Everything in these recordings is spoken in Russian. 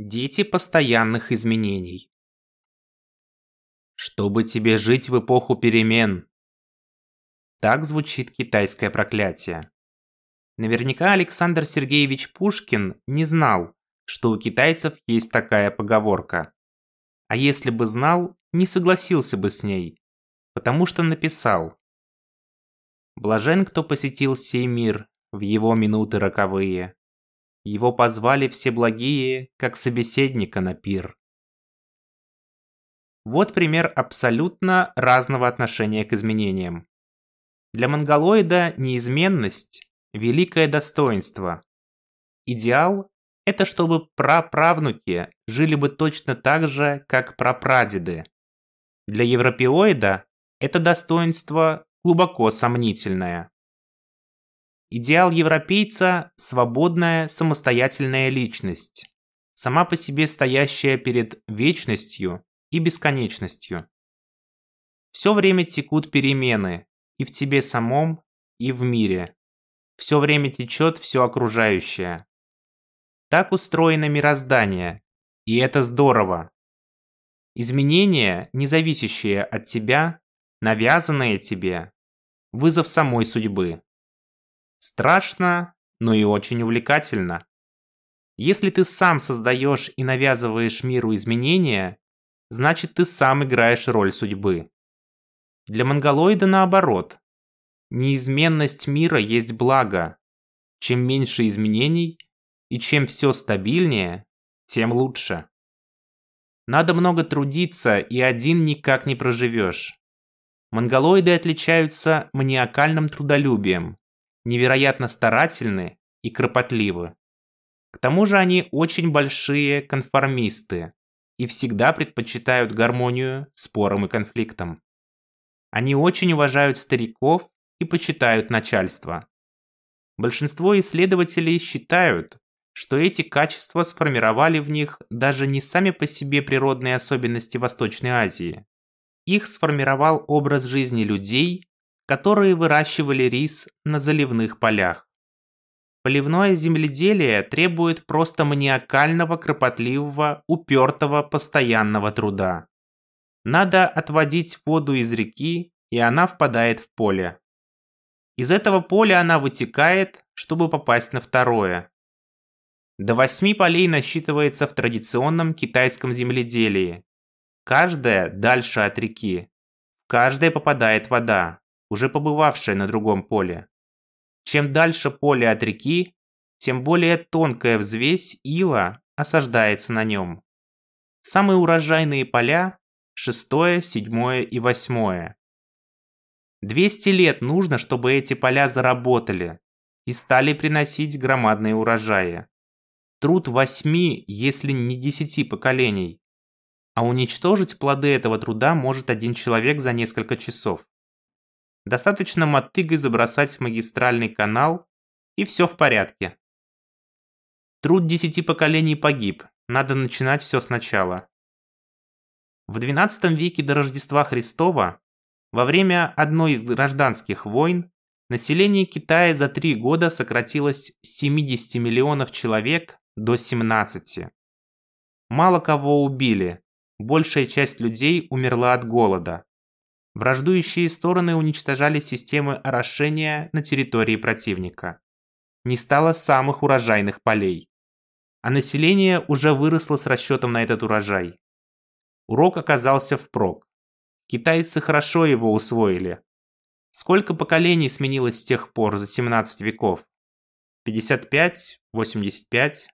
Дети постоянных изменений. Чтобы тебе жить в эпоху перемен. Так звучит китайское проклятие. Наверняка Александр Сергеевич Пушкин не знал, что у китайцев есть такая поговорка. А если бы знал, не согласился бы с ней, потому что написал «Блажен, кто посетил сей мир в его минуты роковые, его позвали все благие, как собеседника на пир. Вот пример абсолютно разного отношения к изменениям. Для монголоида неизменность – великое достоинство. Идеал – это чтобы праправнуки жили бы точно так же, как прапрадеды. Для европеоида это достоинство глубоко сомнительное. Идеал европейца – свободная, самостоятельная личность, сама по себе стоящая перед вечностью и бесконечностью. Все время текут перемены и в тебе самом, и в мире. Все время течет все окружающее. Так устроено мироздание, и это здорово. Изменения, не зависящие от тебя, навязанные тебе, вызов самой судьбы. Страшно, но и очень увлекательно. Если ты сам создаешь и навязываешь миру изменения, значит ты сам играешь роль судьбы. Для монголоида наоборот. Неизменность мира есть благо. Чем меньше изменений и чем все стабильнее, тем лучше. Надо много трудиться, и один никак не проживешь. Монголоиды отличаются маниакальным трудолюбием, невероятно старательны и кропотливы. К тому же они очень большие конформисты и всегда предпочитают гармонию спорам и конфликтам. Они очень уважают стариков и почитают начальство. Большинство исследователей считают, что эти качества сформировали в них даже не сами по себе природные особенности Восточной Азии. Их сформировал образ жизни людей, которые выращивали рис на заливных полях. Поливное земледелие требует просто маниакального, кропотливого, упертого, постоянного труда. Надо отводить воду из реки, и она впадает в поле. Из этого поля она вытекает, чтобы попасть на второе. До восьми полей насчитывается в традиционном китайском земледелии. Каждая дальше от реки. В каждое попадает вода уже побывавшая на другом поле. Чем дальше поле от реки, тем более тонкая взвесь ила осаждается на нем. Самые урожайные поля – шестое, седьмое и восьмое. 200 лет нужно, чтобы эти поля заработали и стали приносить громадные урожаи. Труд восьми, если не десяти поколений. А уничтожить плоды этого труда может один человек за несколько часов. Достаточно мотыгой забросать в магистральный канал, и все в порядке. Труд десяти поколений погиб, надо начинать все сначала. В XII веке до Рождества Христова, во время одной из гражданских войн, население Китая за три года сократилось с 70 миллионов человек до 17. Мало кого убили, большая часть людей умерла от голода. Враждующие стороны уничтожали системы орошения на территории противника. Не стало самых урожайных полей. А население уже выросло с расчетом на этот урожай. Урок оказался впрок. Китайцы хорошо его усвоили. Сколько поколений сменилось с тех пор за 17 веков? 55? 85?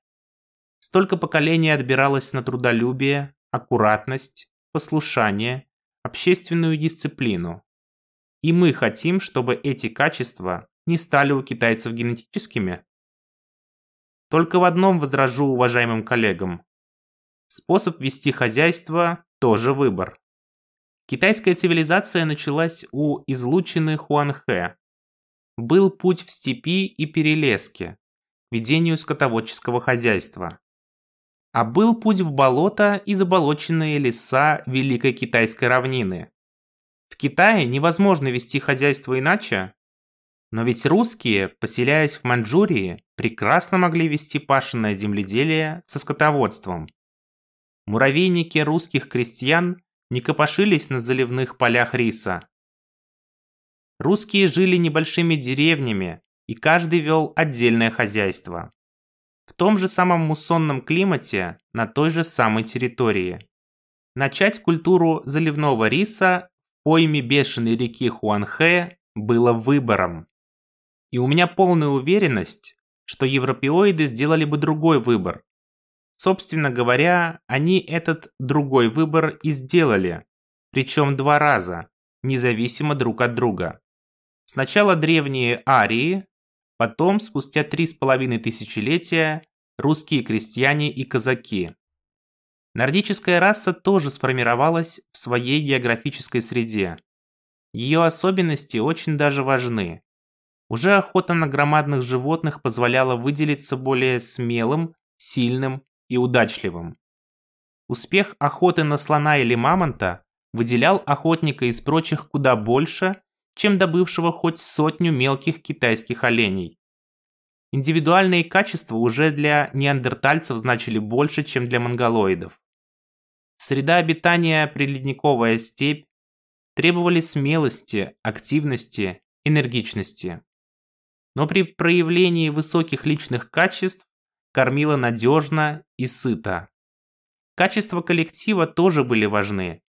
Столько поколений отбиралось на трудолюбие, аккуратность, послушание общественную дисциплину. И мы хотим, чтобы эти качества не стали у китайцев генетическими. Только в одном возражу уважаемым коллегам. Способ вести хозяйство – тоже выбор. Китайская цивилизация началась у излучины Хуанхэ. Был путь в степи и перелеске, к ведению скотоводческого хозяйства а был путь в болото и заболоченные леса Великой Китайской равнины. В Китае невозможно вести хозяйство иначе, Но ведь русские, поселяясь в Маньчжурии, прекрасно могли вести пашенное земледелие со скотоводством. Муравейники русских крестьян не копошились на заливных полях риса. Русские жили небольшими деревнями, и каждый вел отдельное хозяйство. В том же самом муссонном климате, на той же самой территории. Начать культуру заливного риса в пойме бешеной реки Хуанхэ было выбором. И у меня полная уверенность, что европеоиды сделали бы другой выбор. Собственно говоря, они этот другой выбор и сделали, причем два раза, независимо друг от друга. Сначала древние арии, потом, спустя три с половиной тысячелетия, русские крестьяне и казаки. Нордическая раса тоже сформировалась в своей географической среде. Ее особенности очень даже важны. Уже охота на громадных животных позволяла выделиться более смелым, сильным и удачливым. Успех охоты на слона или мамонта выделял охотника из прочих куда больше, чем добывшего хоть сотню мелких китайских оленей. Индивидуальные качества уже для неандертальцев значили больше, чем для монголоидов. Среда обитания приледниковая степь требовали смелости, активности, энергичности но при проявлении высоких личных качеств кормила надежно и сыто. Качества коллектива тоже были важны.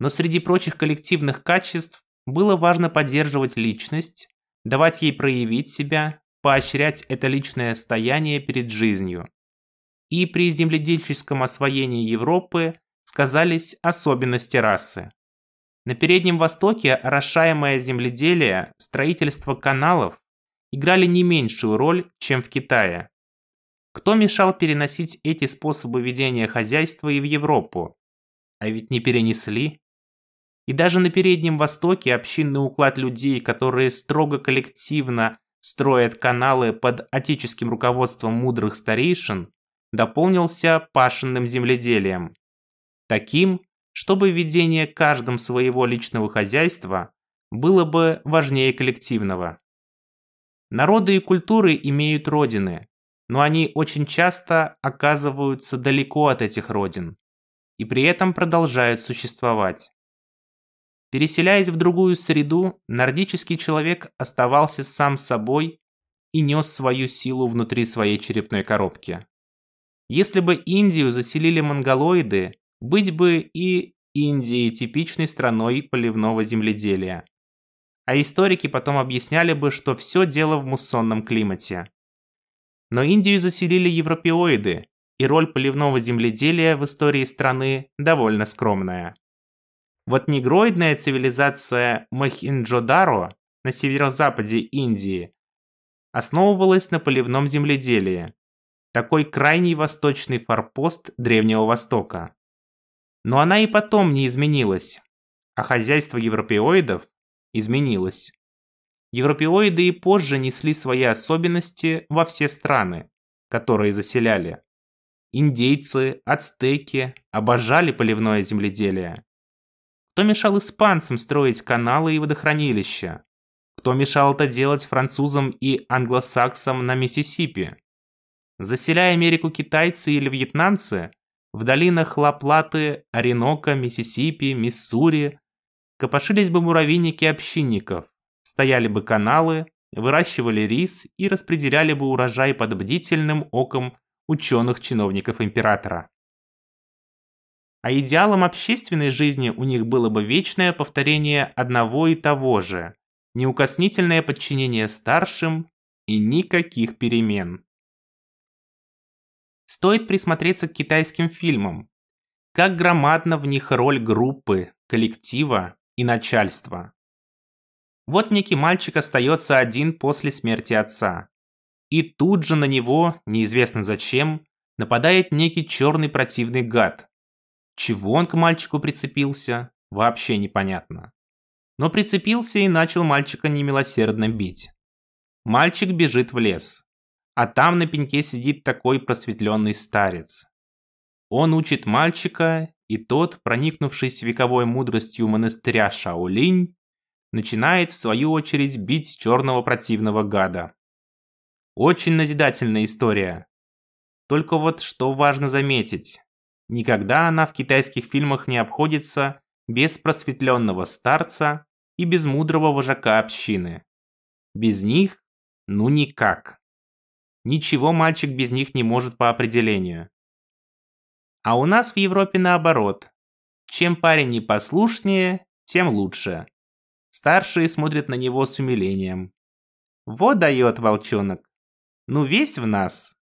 Но среди прочих коллективных качеств было важно поддерживать личность, давать ей проявить себя, поощрять это личное стояние перед жизнью. И при земледельческом освоении Европы сказались особенности расы. На Переднем Востоке орошаемое земледелие, строительство каналов, играли не меньшую роль, чем в Китае. Кто мешал переносить эти способы ведения хозяйства и в Европу? А ведь не перенесли. И даже на Переднем Востоке общинный уклад людей, которые строго коллективно строят каналы под отеческим руководством мудрых старейшин, дополнился пашенным земледелием. Таким, чтобы ведение каждым своего личного хозяйства было бы важнее коллективного. Народы и культуры имеют родины, но они очень часто оказываются далеко от этих родин и при этом продолжают существовать. Переселяясь в другую среду, нордический человек оставался сам собой и нес свою силу внутри своей черепной коробки. Если бы Индию заселили монголоиды, быть бы и Индией типичной страной поливного земледелия а историки потом объясняли бы, что все дело в муссонном климате. Но Индию заселили европеоиды, и роль поливного земледелия в истории страны довольно скромная. Вот негроидная цивилизация Махинджодаро на северо-западе Индии основывалась на поливном земледелии, такой крайний восточный форпост Древнего Востока. Но она и потом не изменилась, а хозяйство европеоидов изменилось. Европеоиды и позже несли свои особенности во все страны, которые заселяли. Индейцы, ацтеки обожали поливное земледелие. Кто мешал испанцам строить каналы и водохранилища? Кто мешал это делать французам и англосаксам на Миссисипи? Заселяя Америку китайцы или вьетнамцы, в долинах Ла-Платы, Оренока, Миссисипи, Миссури Копошились бы муравейники общинников, стояли бы каналы, выращивали рис и распределяли бы урожай под бдительным оком ученых-чиновников императора. А идеалом общественной жизни у них было бы вечное повторение одного и того же, неукоснительное подчинение старшим и никаких перемен. Стоит присмотреться к китайским фильмам. Как громадна в них роль группы, коллектива и начальства. Вот некий мальчик остается один после смерти отца. И тут же на него, неизвестно зачем, нападает некий черный противный гад. Чего он к мальчику прицепился, вообще непонятно. Но прицепился и начал мальчика немилосердно бить. Мальчик бежит в лес. А там на пеньке сидит такой просветленный старец. Он учит мальчика и тот, проникнувшись вековой мудростью монастыря Шаолинь, начинает в свою очередь бить черного противного гада. Очень назидательная история. Только вот что важно заметить. Никогда она в китайских фильмах не обходится без просветленного старца и без мудрого вожака общины. Без них ну никак. Ничего мальчик без них не может по определению. А у нас в Европе наоборот. Чем парень непослушнее, тем лучше. Старшие смотрят на него с умилением. Вот дает волчонок. Ну весь в нас.